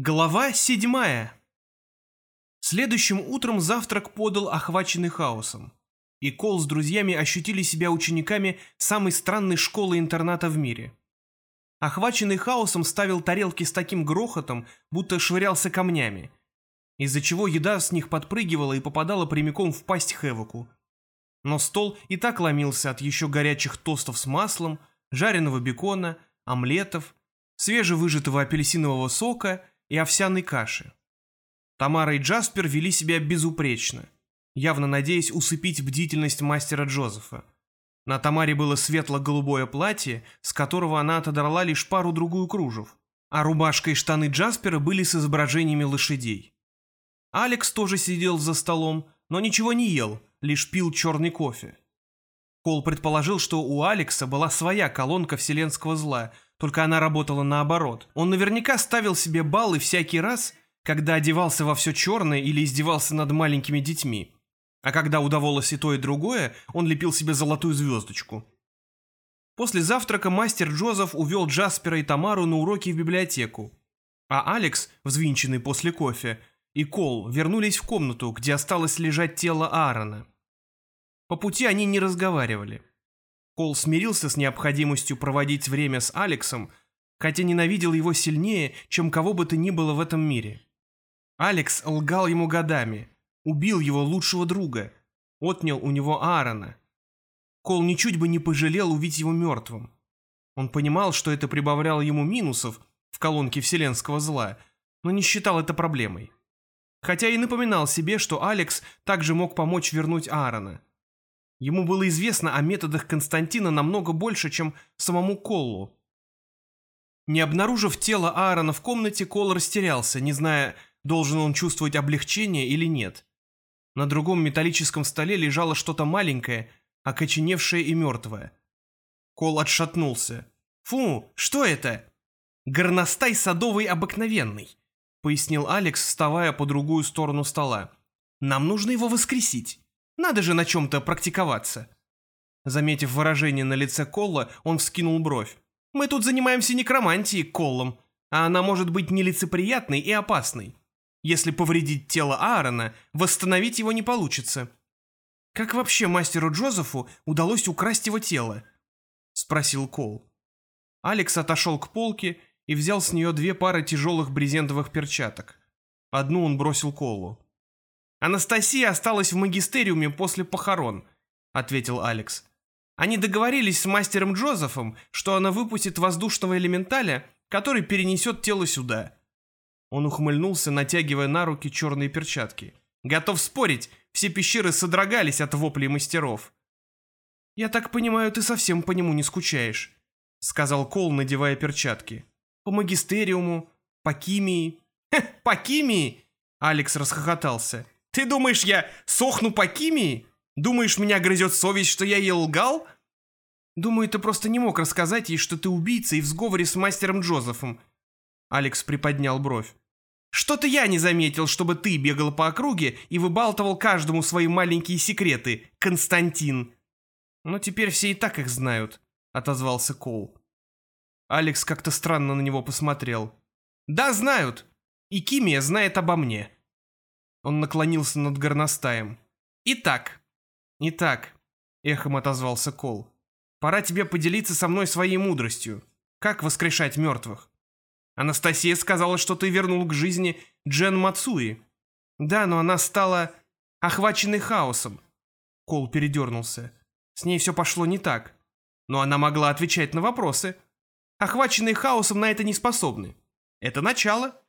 Глава седьмая. Следующим утром завтрак подал охваченный хаосом. И Кол с друзьями ощутили себя учениками самой странной школы-интерната в мире. Охваченный хаосом ставил тарелки с таким грохотом, будто швырялся камнями, из-за чего еда с них подпрыгивала и попадала прямиком в пасть Хэвоку. Но стол и так ломился от еще горячих тостов с маслом, жареного бекона, омлетов, свежевыжатого апельсинового сока и овсяной каши. Тамара и Джаспер вели себя безупречно, явно надеясь усыпить бдительность мастера Джозефа. На Тамаре было светло-голубое платье, с которого она отодрала лишь пару-другую кружев, а рубашка и штаны Джаспера были с изображениями лошадей. Алекс тоже сидел за столом, но ничего не ел, лишь пил черный кофе. Кол предположил, что у Алекса была своя колонка вселенского зла — только она работала наоборот. Он наверняка ставил себе баллы всякий раз, когда одевался во все черное или издевался над маленькими детьми. А когда удавалось и то, и другое, он лепил себе золотую звездочку. После завтрака мастер Джозеф увел Джаспера и Тамару на уроки в библиотеку. А Алекс, взвинченный после кофе, и Кол вернулись в комнату, где осталось лежать тело Аарона. По пути они не разговаривали. Кол смирился с необходимостью проводить время с Алексом, хотя ненавидел его сильнее, чем кого бы то ни было в этом мире. Алекс лгал ему годами, убил его лучшего друга, отнял у него Аарона. Кол ничуть бы не пожалел увидеть его мертвым. Он понимал, что это прибавляло ему минусов в колонке вселенского зла, но не считал это проблемой. Хотя и напоминал себе, что Алекс также мог помочь вернуть Аарона. Ему было известно о методах Константина намного больше, чем самому Коллу. Не обнаружив тело Аарона в комнате, Кол растерялся, не зная, должен он чувствовать облегчение или нет. На другом металлическом столе лежало что-то маленькое, окоченевшее и мертвое. Кол отшатнулся. «Фу, что это?» «Горностай садовый обыкновенный», — пояснил Алекс, вставая по другую сторону стола. «Нам нужно его воскресить. Надо же на чем-то практиковаться. Заметив выражение на лице Колла, он вскинул бровь. «Мы тут занимаемся некромантией, Коллом, а она может быть нелицеприятной и опасной. Если повредить тело Аарона, восстановить его не получится». «Как вообще мастеру Джозефу удалось украсть его тело?» — спросил Кол. Алекс отошел к полке и взял с нее две пары тяжелых брезентовых перчаток. Одну он бросил Колу. «Анастасия осталась в магистериуме после похорон», — ответил Алекс. «Они договорились с мастером Джозефом, что она выпустит воздушного элементаля, который перенесет тело сюда». Он ухмыльнулся, натягивая на руки черные перчатки. «Готов спорить, все пещеры содрогались от воплей мастеров». «Я так понимаю, ты совсем по нему не скучаешь», — сказал Кол, надевая перчатки. «По магистериуму, по химии». «По химии?» — Алекс расхохотался. Ты думаешь, я сохну по химии? Думаешь, меня грызет совесть, что я ей лгал? Думаю, ты просто не мог рассказать ей, что ты убийца и в сговоре с мастером Джозефом. Алекс приподнял бровь. Что-то я не заметил, чтобы ты бегал по округе и выбалтывал каждому свои маленькие секреты, Константин. Но теперь все и так их знают, отозвался Кол. Алекс как-то странно на него посмотрел. Да, знают. И Кимия знает обо мне. Он наклонился над горностаем. «Итак, итак», — эхом отозвался Кол, — «пора тебе поделиться со мной своей мудростью. Как воскрешать мертвых?» Анастасия сказала, что ты вернул к жизни Джен Мацуи. Да, но она стала охваченной хаосом. Кол передернулся. С ней все пошло не так. Но она могла отвечать на вопросы. Охваченные хаосом на это не способны. Это начало.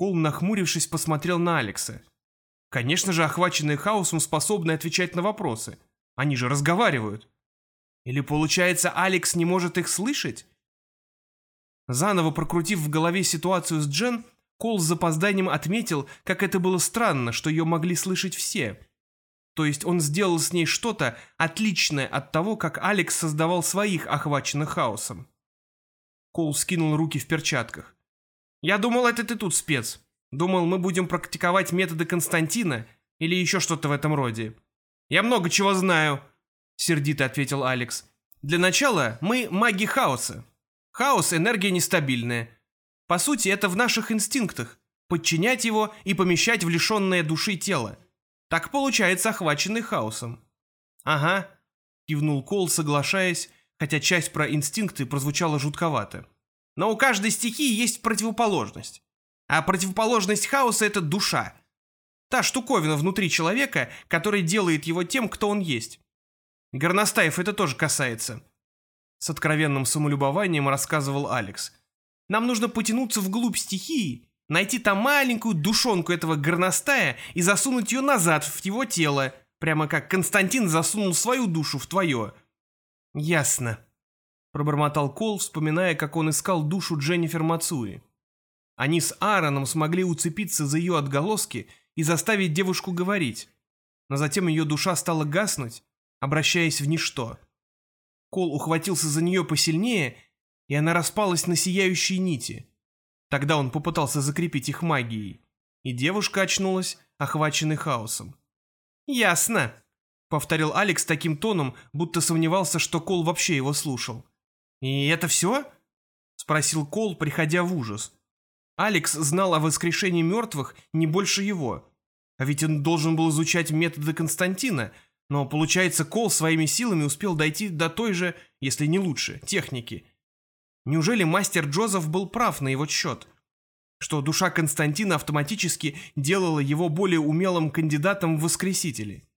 Кол, нахмурившись, посмотрел на Алекса. Конечно же, охваченные хаосом способны отвечать на вопросы. Они же разговаривают. Или, получается, Алекс не может их слышать? Заново прокрутив в голове ситуацию с Джен, Кол с запозданием отметил, как это было странно, что ее могли слышать все. То есть он сделал с ней что-то отличное от того, как Алекс создавал своих охваченных хаосом. Кол скинул руки в перчатках. «Я думал, это ты тут спец. Думал, мы будем практиковать методы Константина или еще что-то в этом роде». «Я много чего знаю», — сердито ответил Алекс. «Для начала мы маги хаоса. Хаос — энергия нестабильная. По сути, это в наших инстинктах – подчинять его и помещать в лишенное души тело. Так получается охваченный хаосом. «Ага», – кивнул Кол, соглашаясь, хотя часть про инстинкты прозвучала жутковато. «Но у каждой стихии есть противоположность. А противоположность хаоса – это душа. Та штуковина внутри человека, которая делает его тем, кто он есть. Горностаев это тоже касается. С откровенным самолюбованием рассказывал Алекс. Нам нужно потянуться вглубь стихии, найти там маленькую душонку этого горностая и засунуть ее назад в его тело, прямо как Константин засунул свою душу в твое. Ясно. Пробормотал Кол, вспоминая, как он искал душу Дженнифер Мацуи. Они с Аароном смогли уцепиться за ее отголоски и заставить девушку говорить, но затем ее душа стала гаснуть, обращаясь в ничто. Кол ухватился за нее посильнее, и она распалась на сияющие нити. Тогда он попытался закрепить их магией, и девушка очнулась, охваченной хаосом. «Ясно», — повторил Алекс таким тоном, будто сомневался, что Кол вообще его слушал. «И это все?» — спросил Кол, приходя в ужас. Алекс знал о воскрешении мертвых не больше его. А ведь он должен был изучать методы Константина, но, получается, Кол своими силами успел дойти до той же, если не лучше, техники. Неужели мастер Джозеф был прав на его счет? Что душа Константина автоматически делала его более умелым кандидатом в воскресители?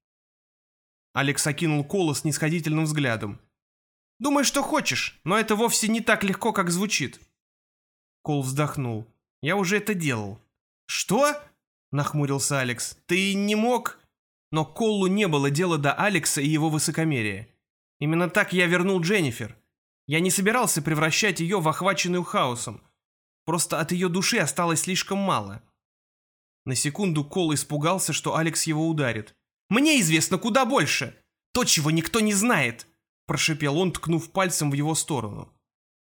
Алекс окинул Кола с нисходительным взглядом. «Думай, что хочешь, но это вовсе не так легко, как звучит». Кол вздохнул. Я уже это делал». «Что?» — нахмурился Алекс. «Ты не мог...» Но Коллу не было дела до Алекса и его высокомерия. Именно так я вернул Дженнифер. Я не собирался превращать ее в охваченную хаосом. Просто от ее души осталось слишком мало. На секунду Кол испугался, что Алекс его ударит. «Мне известно куда больше! То, чего никто не знает!» Прошипел он, ткнув пальцем в его сторону.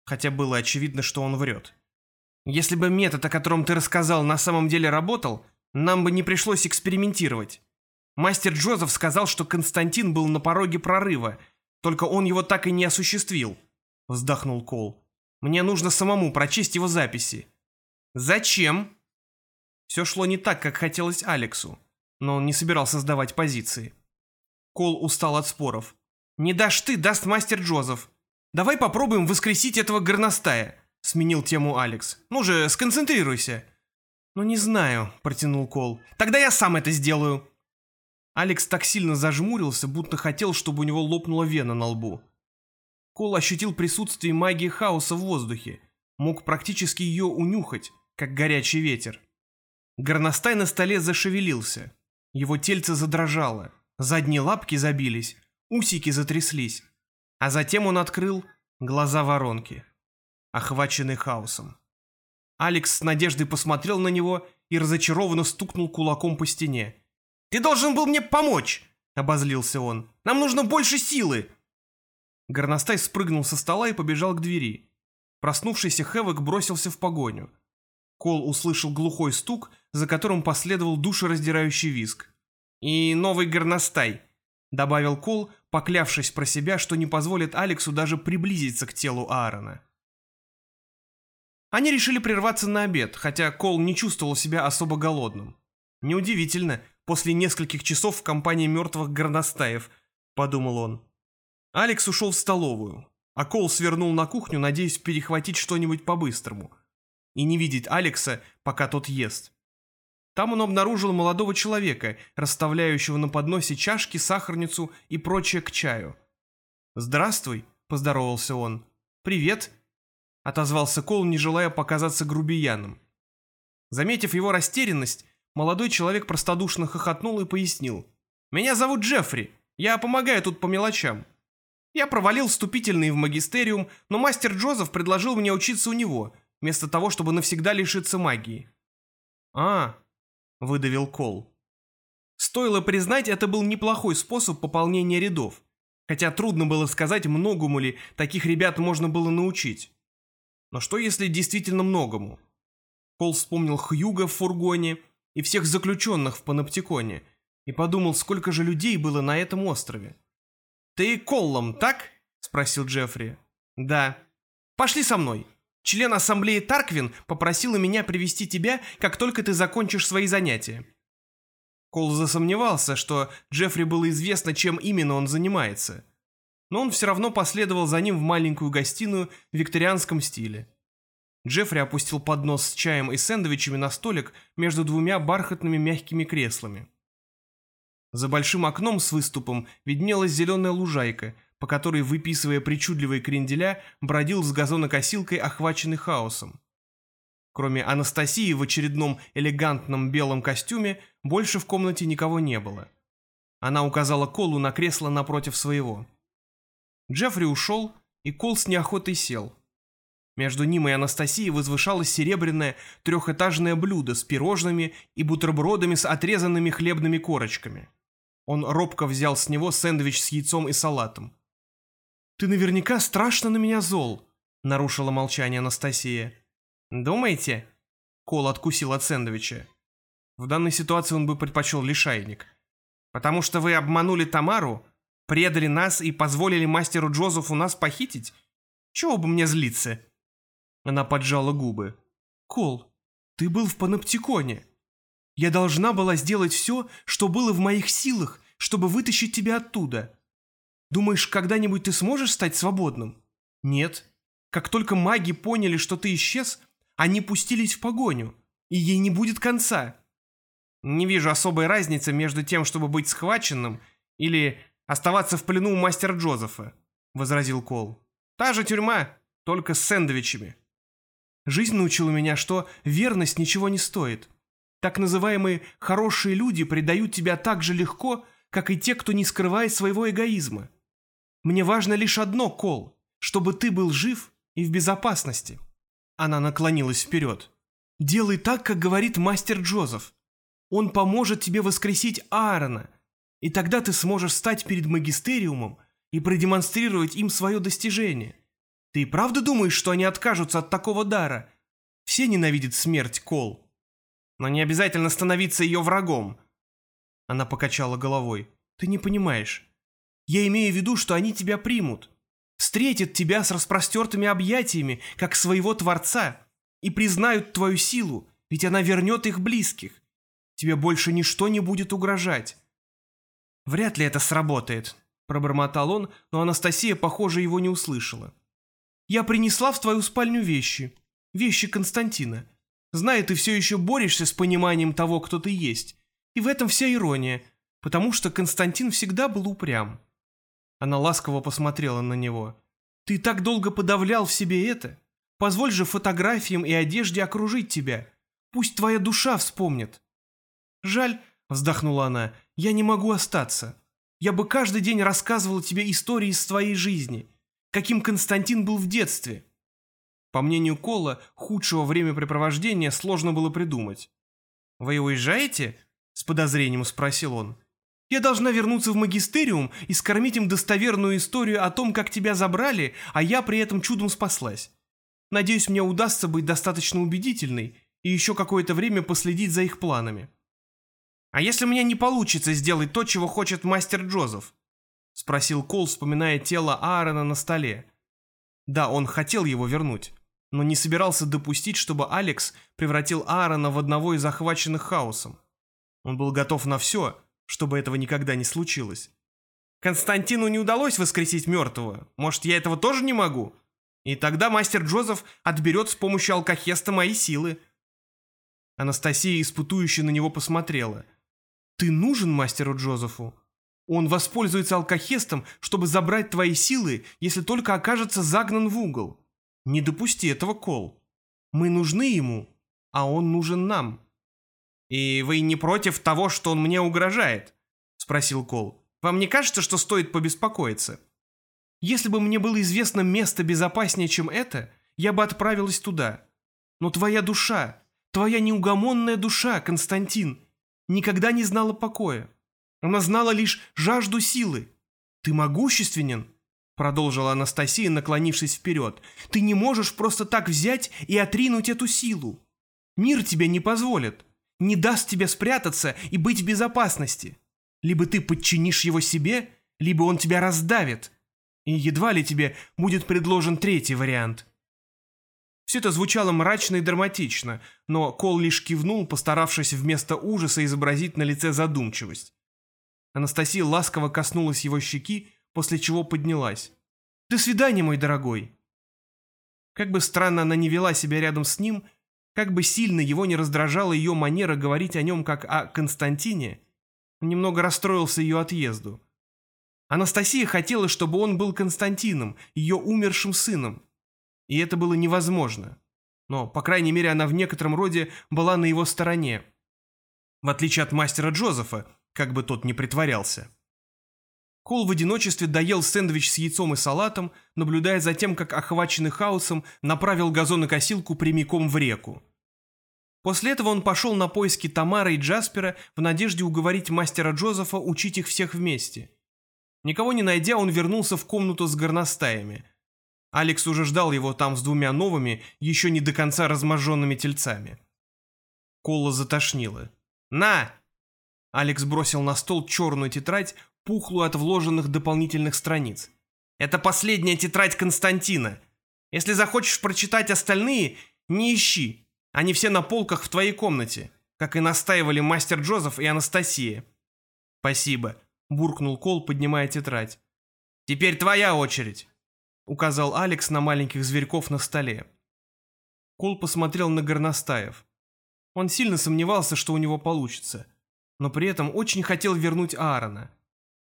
Хотя было очевидно, что он врет. Если бы метод, о котором ты рассказал, на самом деле работал, нам бы не пришлось экспериментировать. Мастер Джозеф сказал, что Константин был на пороге прорыва, только он его так и не осуществил. Вздохнул Кол. Мне нужно самому прочесть его записи. Зачем? Все шло не так, как хотелось Алексу, но он не собирался сдавать позиции. Кол устал от споров. «Не дашь ты, даст мастер Джозеф. Давай попробуем воскресить этого горностая. — сменил тему Алекс. «Ну же, сконцентрируйся». «Ну не знаю», — протянул Кол. «Тогда я сам это сделаю». Алекс так сильно зажмурился, будто хотел, чтобы у него лопнула вена на лбу. Кол ощутил присутствие магии хаоса в воздухе, мог практически ее унюхать, как горячий ветер. Горностай на столе зашевелился. Его тельце задрожало, задние лапки забились, усики затряслись. А затем он открыл глаза воронки охваченный хаосом. Алекс с надеждой посмотрел на него и разочарованно стукнул кулаком по стене. «Ты должен был мне помочь!» — обозлился он. «Нам нужно больше силы!» Горностай спрыгнул со стола и побежал к двери. Проснувшийся Хэвок бросился в погоню. Кол услышал глухой стук, за которым последовал душераздирающий визг. «И новый горностай», — добавил Кол, поклявшись про себя, что не позволит Алексу даже приблизиться к телу Аарона. Они решили прерваться на обед, хотя Кол не чувствовал себя особо голодным. Неудивительно, после нескольких часов в компании мертвых горностаев, подумал он. Алекс ушел в столовую, а Кол свернул на кухню, надеясь перехватить что-нибудь по-быстрому. И не видеть Алекса, пока тот ест. Там он обнаружил молодого человека, расставляющего на подносе чашки, сахарницу и прочее к чаю. «Здравствуй», — поздоровался он. «Привет», отозвался Кол, не желая показаться грубияном. Заметив его растерянность, молодой человек простодушно хохотнул и пояснил. «Меня зовут Джеффри, я помогаю тут по мелочам. Я провалил вступительные в магистериум, но мастер Джозеф предложил мне учиться у него, вместо того, чтобы навсегда лишиться магии». «А», — выдавил Кол. Стоило признать, это был неплохой способ пополнения рядов, хотя трудно было сказать, многому ли таких ребят можно было научить. Но что если действительно многому? Кол вспомнил Хьюга в фургоне и всех заключенных в паноптиконе и подумал, сколько же людей было на этом острове. «Ты Коллом, так?» — спросил Джеффри. «Да». «Пошли со мной. Член ассамблеи Тарквин попросила меня привести тебя, как только ты закончишь свои занятия». Кол засомневался, что Джеффри было известно, чем именно он занимается. Но он все равно последовал за ним в маленькую гостиную в викторианском стиле. Джеффри опустил поднос с чаем и сэндвичами на столик между двумя бархатными мягкими креслами. За большим окном с выступом виднелась зеленая лужайка, по которой, выписывая причудливые кренделя, бродил с газонокосилкой, охваченный хаосом. Кроме Анастасии в очередном элегантном белом костюме, больше в комнате никого не было. Она указала Колу на кресло напротив своего. Джеффри ушел, и Кол с неохотой сел. Между ним и Анастасией возвышалось серебряное трехэтажное блюдо с пирожными и бутербродами с отрезанными хлебными корочками. Он робко взял с него сэндвич с яйцом и салатом. «Ты наверняка страшно на меня зол», — нарушила молчание Анастасия. «Думаете?» Кол откусил от сэндвича. В данной ситуации он бы предпочел лишайник. «Потому что вы обманули Тамару, предали нас и позволили мастеру Джозефу нас похитить? Чего бы мне злиться?» Она поджала губы. «Кол, ты был в паноптиконе. Я должна была сделать все, что было в моих силах, чтобы вытащить тебя оттуда. Думаешь, когда-нибудь ты сможешь стать свободным? Нет. Как только маги поняли, что ты исчез, они пустились в погоню, и ей не будет конца. Не вижу особой разницы между тем, чтобы быть схваченным, или оставаться в плену у мастера Джозефа», — возразил Кол. «Та же тюрьма, только с сэндвичами». Жизнь научила меня, что верность ничего не стоит. Так называемые «хорошие люди» предают тебя так же легко, как и те, кто не скрывает своего эгоизма. Мне важно лишь одно, Кол, чтобы ты был жив и в безопасности. Она наклонилась вперед. Делай так, как говорит мастер Джозеф. Он поможет тебе воскресить Аарона, и тогда ты сможешь стать перед магистериумом и продемонстрировать им свое достижение. Ты правда думаешь, что они откажутся от такого дара? Все ненавидят смерть, Кол. Но не обязательно становиться ее врагом. Она покачала головой. Ты не понимаешь. Я имею в виду, что они тебя примут. Встретят тебя с распростертыми объятиями, как своего Творца, и признают твою силу, ведь она вернет их близких. Тебе больше ничто не будет угрожать. Вряд ли это сработает, пробормотал он, но Анастасия, похоже, его не услышала. Я принесла в твою спальню вещи. Вещи Константина. Знаю, ты все еще борешься с пониманием того, кто ты есть. И в этом вся ирония, потому что Константин всегда был упрям. Она ласково посмотрела на него. Ты так долго подавлял в себе это. Позволь же фотографиям и одежде окружить тебя. Пусть твоя душа вспомнит. Жаль, вздохнула она, я не могу остаться. Я бы каждый день рассказывала тебе истории из твоей жизни каким Константин был в детстве. По мнению Кола, худшего времяпрепровождения сложно было придумать. «Вы уезжаете?» — с подозрением спросил он. «Я должна вернуться в магистериум и скормить им достоверную историю о том, как тебя забрали, а я при этом чудом спаслась. Надеюсь, мне удастся быть достаточно убедительной и еще какое-то время последить за их планами». «А если меня не получится сделать то, чего хочет мастер Джозеф?» — спросил Кол, вспоминая тело Аарона на столе. Да, он хотел его вернуть, но не собирался допустить, чтобы Алекс превратил Аарона в одного из захваченных хаосом. Он был готов на все, чтобы этого никогда не случилось. «Константину не удалось воскресить мертвого. Может, я этого тоже не могу? И тогда мастер Джозеф отберет с помощью алкохеста мои силы». Анастасия испытующе на него посмотрела. «Ты нужен мастеру Джозефу?» Он воспользуется алкохестом, чтобы забрать твои силы, если только окажется загнан в угол. Не допусти этого, Кол. Мы нужны ему, а он нужен нам. И вы не против того, что он мне угрожает? Спросил Кол. Вам не кажется, что стоит побеспокоиться? Если бы мне было известно место безопаснее, чем это, я бы отправилась туда. Но твоя душа, твоя неугомонная душа, Константин, никогда не знала покоя. Она знала лишь жажду силы. Ты могущественен, продолжила Анастасия, наклонившись вперед. Ты не можешь просто так взять и отринуть эту силу. Мир тебе не позволит, не даст тебе спрятаться и быть в безопасности. Либо ты подчинишь его себе, либо он тебя раздавит. И едва ли тебе будет предложен третий вариант. Все это звучало мрачно и драматично, но Кол лишь кивнул, постаравшись вместо ужаса изобразить на лице задумчивость. Анастасия ласково коснулась его щеки, после чего поднялась. «До свидания, мой дорогой!» Как бы странно она не вела себя рядом с ним, как бы сильно его не раздражала ее манера говорить о нем как о Константине, он немного расстроился ее отъезду. Анастасия хотела, чтобы он был Константином, ее умершим сыном. И это было невозможно. Но, по крайней мере, она в некотором роде была на его стороне. В отличие от мастера Джозефа, как бы тот ни притворялся. Кол в одиночестве доел сэндвич с яйцом и салатом, наблюдая за тем, как охваченный хаосом направил газонокосилку прямиком в реку. После этого он пошел на поиски Тамары и Джаспера в надежде уговорить мастера Джозефа учить их всех вместе. Никого не найдя, он вернулся в комнату с горностаями. Алекс уже ждал его там с двумя новыми, еще не до конца разможженными тельцами. Колла затошнило. «На!» Алекс бросил на стол черную тетрадь, пухлую от вложенных дополнительных страниц. «Это последняя тетрадь Константина. Если захочешь прочитать остальные, не ищи. Они все на полках в твоей комнате, как и настаивали мастер Джозеф и Анастасия». «Спасибо», — буркнул Кол, поднимая тетрадь. «Теперь твоя очередь», — указал Алекс на маленьких зверьков на столе. Кол посмотрел на горностаев. Он сильно сомневался, что у него получится, но при этом очень хотел вернуть Аарона.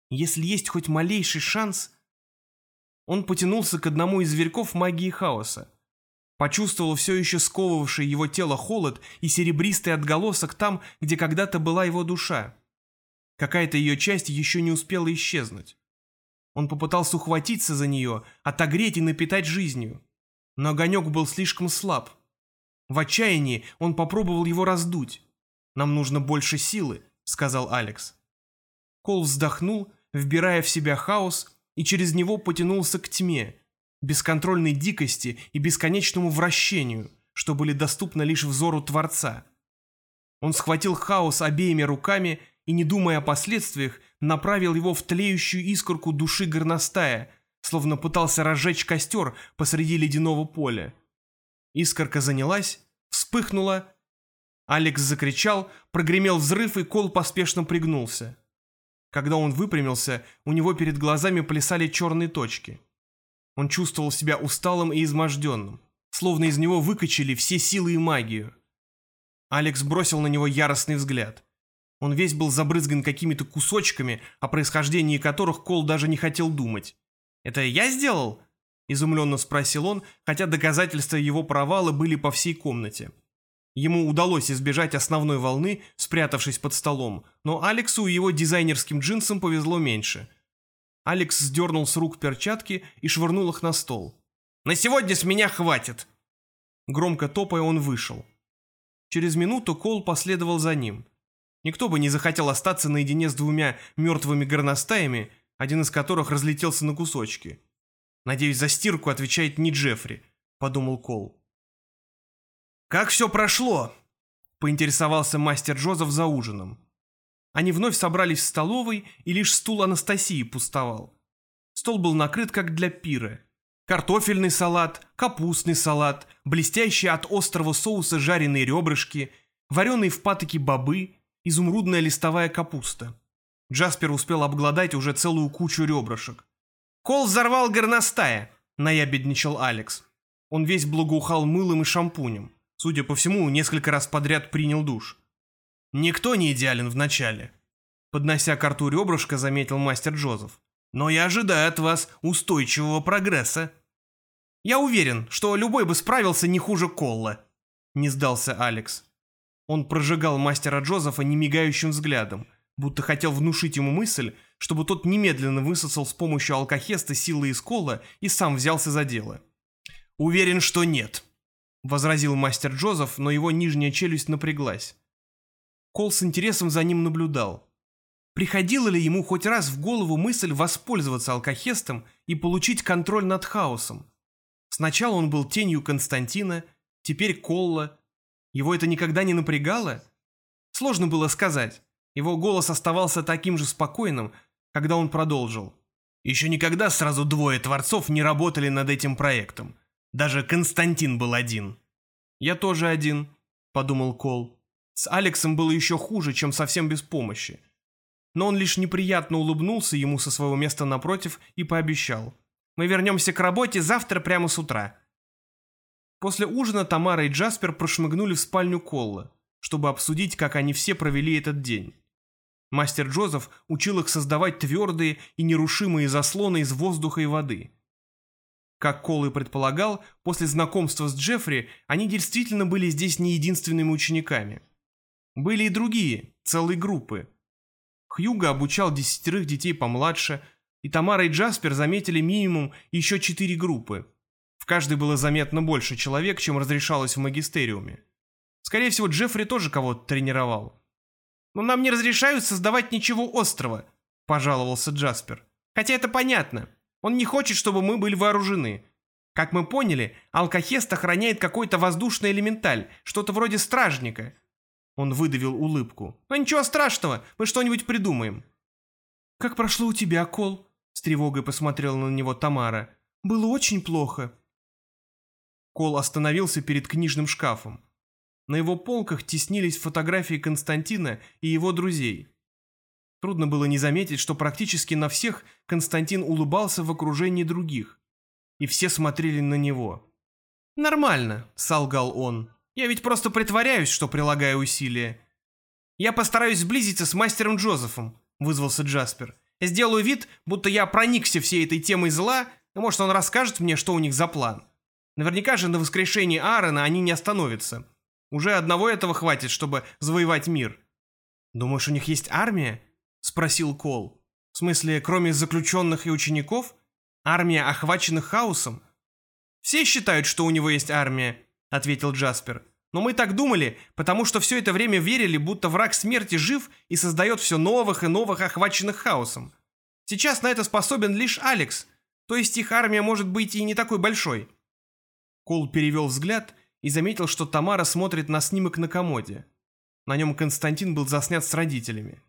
Если есть хоть малейший шанс... Он потянулся к одному из зверьков магии хаоса. Почувствовал все еще сковывавший его тело холод и серебристый отголосок там, где когда-то была его душа. Какая-то ее часть еще не успела исчезнуть. Он попытался ухватиться за нее, отогреть и напитать жизнью. Но огонек был слишком слаб. В отчаянии он попробовал его раздуть. «Нам нужно больше силы», — сказал Алекс. Кол вздохнул, вбирая в себя хаос, и через него потянулся к тьме, бесконтрольной дикости и бесконечному вращению, что были доступны лишь взору Творца. Он схватил хаос обеими руками и, не думая о последствиях, направил его в тлеющую искорку души горностая, словно пытался разжечь костер посреди ледяного поля. Искорка занялась, вспыхнула. Алекс закричал, прогремел взрыв, и Кол поспешно пригнулся. Когда он выпрямился, у него перед глазами плясали черные точки. Он чувствовал себя усталым и изможденным, словно из него выкачали все силы и магию. Алекс бросил на него яростный взгляд. Он весь был забрызган какими-то кусочками, о происхождении которых Кол даже не хотел думать. «Это я сделал?» – изумленно спросил он, хотя доказательства его провала были по всей комнате. Ему удалось избежать основной волны, спрятавшись под столом, но Алексу и его дизайнерским джинсам повезло меньше. Алекс сдернул с рук перчатки и швырнул их на стол. «На сегодня с меня хватит!» Громко топая он вышел. Через минуту Кол последовал за ним – Никто бы не захотел остаться наедине с двумя мертвыми горностаями, один из которых разлетелся на кусочки. «Надеюсь, за стирку отвечает не Джеффри», — подумал Кол. «Как все прошло?» — поинтересовался мастер Джозеф за ужином. Они вновь собрались в столовой, и лишь стул Анастасии пустовал. Стол был накрыт как для пира. Картофельный салат, капустный салат, блестящие от острого соуса жареные ребрышки, вареные в патоке бобы, изумрудная листовая капуста. Джаспер успел обглодать уже целую кучу ребрышек. «Кол взорвал горностая!» — наябедничал Алекс. Он весь благоухал мылом и шампунем. Судя по всему, несколько раз подряд принял душ. «Никто не идеален вначале», — поднося к рту ребрышко, заметил мастер Джозеф. «Но я ожидаю от вас устойчивого прогресса». «Я уверен, что любой бы справился не хуже Колла», — не сдался Алекс. Он прожигал мастера Джозефа немигающим взглядом, будто хотел внушить ему мысль, чтобы тот немедленно высосал с помощью алкохеста силы из кола и сам взялся за дело. «Уверен, что нет», — возразил мастер Джозеф, но его нижняя челюсть напряглась. Кол с интересом за ним наблюдал. Приходила ли ему хоть раз в голову мысль воспользоваться алкохестом и получить контроль над хаосом? Сначала он был тенью Константина, теперь Колла, его это никогда не напрягало? Сложно было сказать. Его голос оставался таким же спокойным, когда он продолжил. Еще никогда сразу двое творцов не работали над этим проектом. Даже Константин был один. «Я тоже один», — подумал Кол. С Алексом было еще хуже, чем совсем без помощи. Но он лишь неприятно улыбнулся ему со своего места напротив и пообещал. «Мы вернемся к работе завтра прямо с утра». После ужина Тамара и Джаспер прошмыгнули в спальню Колла, чтобы обсудить, как они все провели этот день. Мастер Джозеф учил их создавать твердые и нерушимые заслоны из воздуха и воды. Как Кол и предполагал, после знакомства с Джеффри они действительно были здесь не единственными учениками. Были и другие, целые группы. Хьюга обучал десятерых детей помладше, и Тамара и Джаспер заметили минимум еще четыре группы. В каждой было заметно больше человек, чем разрешалось в магистериуме. Скорее всего, Джеффри тоже кого-то тренировал. «Но нам не разрешают создавать ничего острого», – пожаловался Джаспер. «Хотя это понятно. Он не хочет, чтобы мы были вооружены. Как мы поняли, Алкахест охраняет какой-то воздушный элементаль, что-то вроде стражника». Он выдавил улыбку. «Но ничего страшного, мы что-нибудь придумаем». «Как прошло у тебя, Кол?» – с тревогой посмотрела на него Тамара. «Было очень плохо». Кол остановился перед книжным шкафом. На его полках теснились фотографии Константина и его друзей. Трудно было не заметить, что практически на всех Константин улыбался в окружении других. И все смотрели на него. «Нормально», — солгал он. «Я ведь просто притворяюсь, что прилагаю усилия». «Я постараюсь сблизиться с мастером Джозефом», — вызвался Джаспер. «Сделаю вид, будто я проникся всей этой темой зла, и, может, он расскажет мне, что у них за план». Наверняка же на воскрешении Аарона они не остановятся. Уже одного этого хватит, чтобы завоевать мир. «Думаешь, у них есть армия?» — спросил Кол. «В смысле, кроме заключенных и учеников? Армия, охваченных хаосом?» «Все считают, что у него есть армия», — ответил Джаспер. «Но мы так думали, потому что все это время верили, будто враг смерти жив и создает все новых и новых охваченных хаосом. Сейчас на это способен лишь Алекс, то есть их армия может быть и не такой большой». Кол перевел взгляд и заметил, что Тамара смотрит на снимок на комоде. На нем Константин был заснят с родителями.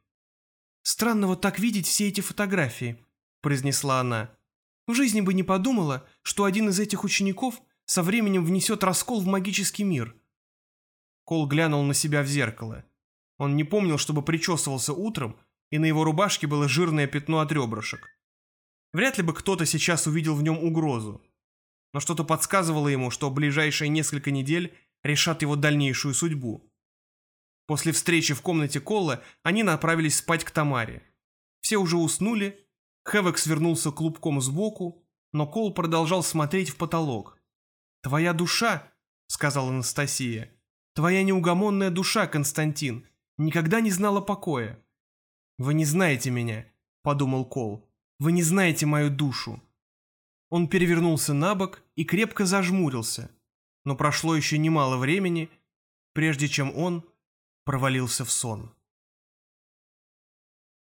«Странно вот так видеть все эти фотографии», — произнесла она. «В жизни бы не подумала, что один из этих учеников со временем внесет раскол в магический мир». Кол глянул на себя в зеркало. Он не помнил, чтобы причесывался утром, и на его рубашке было жирное пятно от ребрышек. Вряд ли бы кто-то сейчас увидел в нем угрозу но что-то подсказывало ему, что ближайшие несколько недель решат его дальнейшую судьбу. После встречи в комнате Колла они направились спать к Тамаре. Все уже уснули, Хэвок свернулся клубком сбоку, но Кол продолжал смотреть в потолок. «Твоя душа», — сказала Анастасия, — «твоя неугомонная душа, Константин, никогда не знала покоя». «Вы не знаете меня», — подумал Кол, — «вы не знаете мою душу». Он перевернулся на бок и крепко зажмурился, но прошло еще немало времени, прежде чем он провалился в сон.